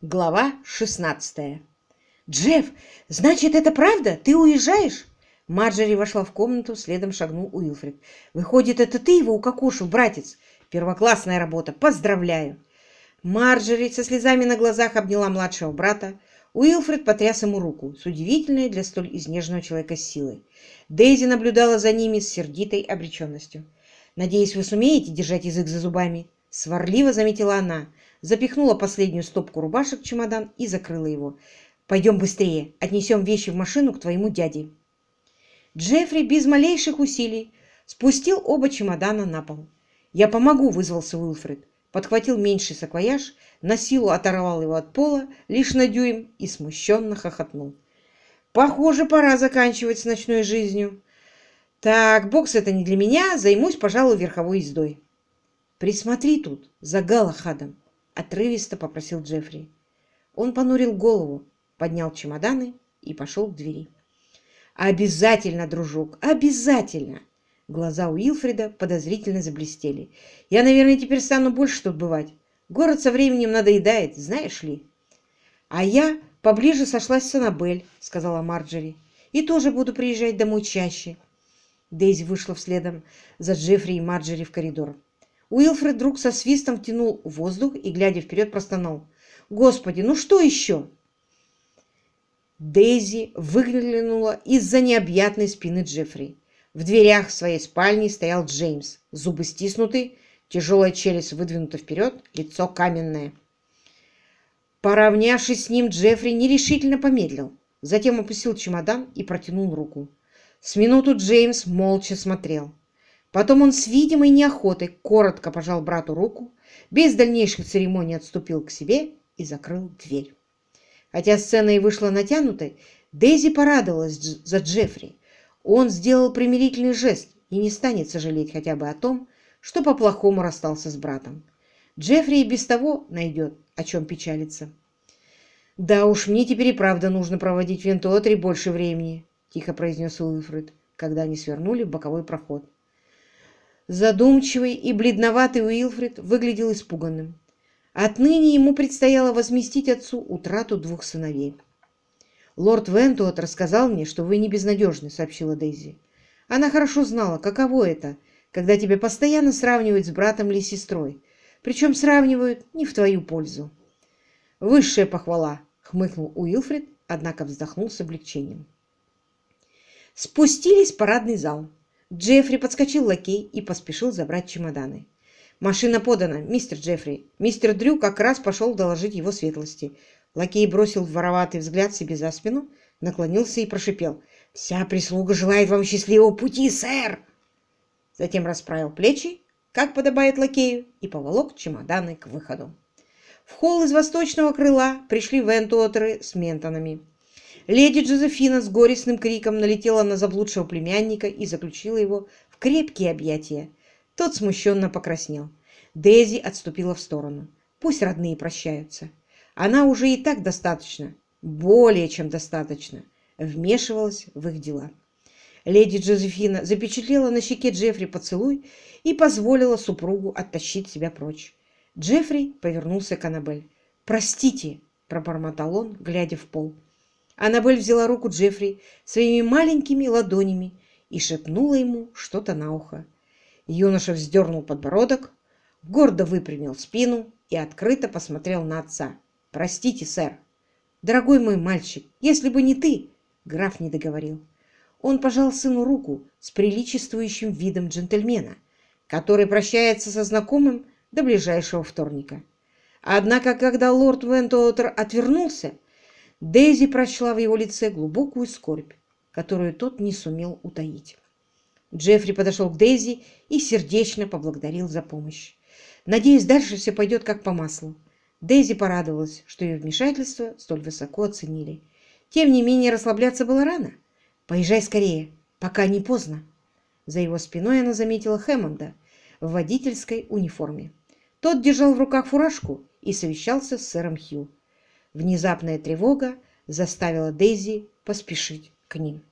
Глава 16 «Джефф, значит, это правда? Ты уезжаешь?» Марджери вошла в комнату, следом шагнул Уилфред. «Выходит, это ты его укокошил, братец? Первоклассная работа! Поздравляю!» Марджери со слезами на глазах обняла младшего брата. Уилфред потряс ему руку с удивительной для столь изнеженного человека силой. Дейзи наблюдала за ними с сердитой обреченностью. «Надеюсь, вы сумеете держать язык за зубами?» Сварливо заметила она, запихнула последнюю стопку рубашек в чемодан и закрыла его. «Пойдем быстрее, отнесем вещи в машину к твоему дяде». Джеффри без малейших усилий спустил оба чемодана на пол. «Я помогу», — вызвался Уилфред. Подхватил меньший саквояж, на силу оторвал его от пола лишь на дюйм и смущенно хохотнул. «Похоже, пора заканчивать с ночной жизнью. Так, бокс это не для меня, займусь, пожалуй, верховой ездой». «Присмотри тут за Галахадом», — отрывисто попросил Джеффри. Он понурил голову, поднял чемоданы и пошел к двери. «Обязательно, дружок, обязательно!» Глаза Уилфрида подозрительно заблестели. «Я, наверное, теперь стану больше тут бывать. Город со временем надоедает, знаешь ли». «А я поближе сошлась с Аннабель», — сказала Марджери. «И тоже буду приезжать домой чаще». Дейзи вышла вследом за Джеффри и Марджери в коридор. Уилфред вдруг со свистом втянул воздух и, глядя вперед, простонал. «Господи, ну что еще?» Дейзи выглянула из-за необъятной спины Джеффри. В дверях своей спальни стоял Джеймс, зубы стиснуты, тяжелая челюсть выдвинута вперед, лицо каменное. Поравнявшись с ним, Джеффри нерешительно помедлил, затем опустил чемодан и протянул руку. С минуту Джеймс молча смотрел. Потом он с видимой неохотой коротко пожал брату руку, без дальнейших церемоний отступил к себе и закрыл дверь. Хотя сцена и вышла натянутой, Дейзи порадовалась за Джеффри. Он сделал примирительный жест и не станет сожалеть хотя бы о том, что по-плохому расстался с братом. Джеффри и без того найдет, о чем печалиться. «Да уж, мне теперь и правда нужно проводить в Вентуотре больше времени», — тихо произнес Уилфред, когда они свернули в боковой проход. Задумчивый и бледноватый Уилфред выглядел испуганным. Отныне ему предстояло возместить отцу утрату двух сыновей. «Лорд Вентуот рассказал мне, что вы не безнадежны», — сообщила Дейзи. Она хорошо знала, каково это, когда тебя постоянно сравнивают с братом или сестрой, причем сравнивают не в твою пользу. «Высшая похвала», — хмыкнул Уилфред, однако вздохнул с облегчением. Спустились в парадный зал. Джеффри подскочил лакей и поспешил забрать чемоданы. «Машина подана, мистер Джеффри. Мистер Дрю как раз пошел доложить его светлости». Лакей бросил вороватый взгляд себе за спину, наклонился и прошипел. «Вся прислуга желает вам счастливого пути, сэр!» Затем расправил плечи, как подобает лакею, и поволок чемоданы к выходу. В холл из восточного крыла пришли вентуотеры с ментонами. Леди Джозефина с горестным криком налетела на заблудшего племянника и заключила его в крепкие объятия. Тот смущенно покраснел. Дейзи отступила в сторону. Пусть родные прощаются. Она уже и так достаточно, более чем достаточно, вмешивалась в их дела. Леди Джозефина запечатлела на щеке Джеффри поцелуй и позволила супругу оттащить себя прочь. Джеффри повернулся к Аннабель. «Простите», — пробормотал он, глядя в пол. Аннабель взяла руку Джеффри своими маленькими ладонями и шепнула ему что-то на ухо. Юноша вздернул подбородок, гордо выпрямил спину и открыто посмотрел на отца. «Простите, сэр». «Дорогой мой мальчик, если бы не ты...» Граф не договорил. Он пожал сыну руку с приличествующим видом джентльмена, который прощается со знакомым до ближайшего вторника. Однако, когда лорд Вентуотер отвернулся, Дейзи прочла в его лице глубокую скорбь, которую тот не сумел утаить. Джеффри подошел к Дейзи и сердечно поблагодарил за помощь. Надеюсь, дальше все пойдет как по маслу. Дейзи порадовалась, что ее вмешательство столь высоко оценили. Тем не менее, расслабляться было рано. «Поезжай скорее, пока не поздно». За его спиной она заметила Хэммонда в водительской униформе. Тот держал в руках фуражку и совещался с сэром Хью. Внезапная тревога заставила Дейзи поспешить к ним.